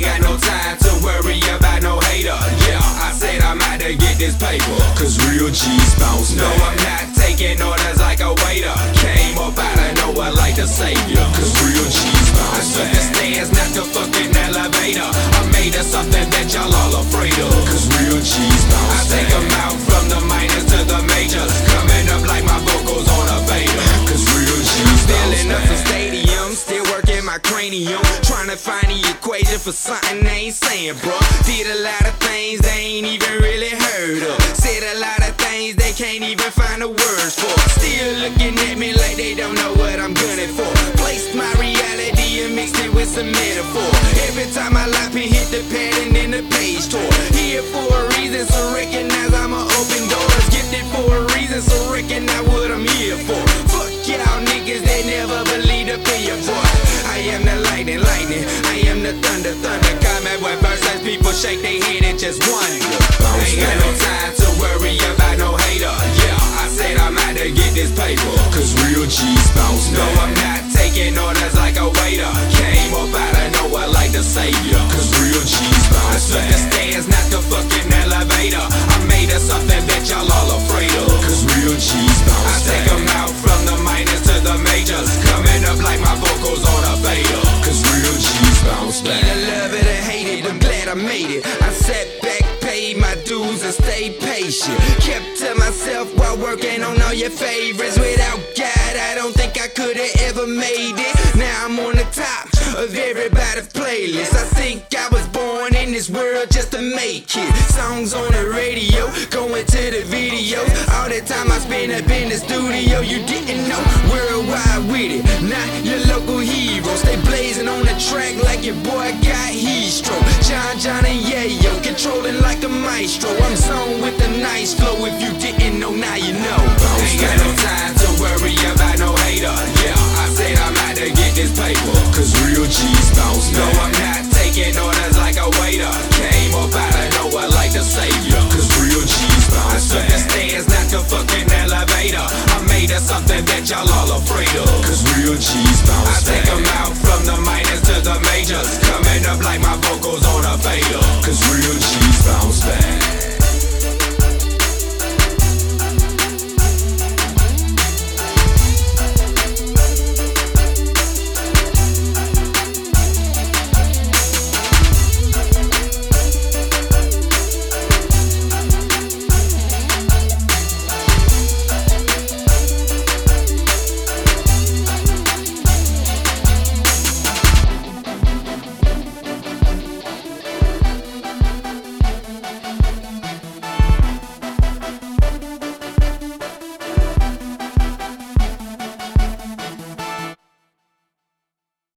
got no time to worry about no hater. Yeah, I said I'm out to get this paper. Cause real G's bounce. No, I'm not taking orders like a waiter. Came up out of nowhere like a savior. Cause real G's bounce. I took the stairs, not the fucking elevator. I made us something that y'all all afraid of. Cause real G's cranium. Trying to find the equation for something they ain't saying, bro. Did a lot of things they ain't even really heard of. Said a lot of things they can't even find the words for. Still looking at me like they don't know what I'm gunning for. Placed my reality and mixed it with some metaphor. Every time I lightning, lightning. I am the thunder, thunder. Coming with verses, people shake I made it. I sat back, paid my dues, and stayed patient. Kept to myself while working on all your favorites. Without God, I don't think I could have ever made it. Now I'm on the top of everybody's playlist. I think I was born in this world just to make it. Songs on the radio, going to the videos. All the time I spent up in the studio, you didn't know. Worldwide with it, not your local hero. Stay blazing on the track like your boy. John, John, and Yayo, controlling like a maestro. I'm zone with a nice flow. If you didn't know, now you know. Ain't got no time to worry about no hater. Yeah, I said I'm out to get this paper. Cause real G's bounce. No, I'm not taking orders like a waiter. Came up out of nowhere like the savior. Cause real G's bounce. I took the stairs, not the fucking elevator. I made it something that y'all all afraid of. Cause real G's bounce. I take 'em out like my vocals on a fader. Cause real G's bounce back.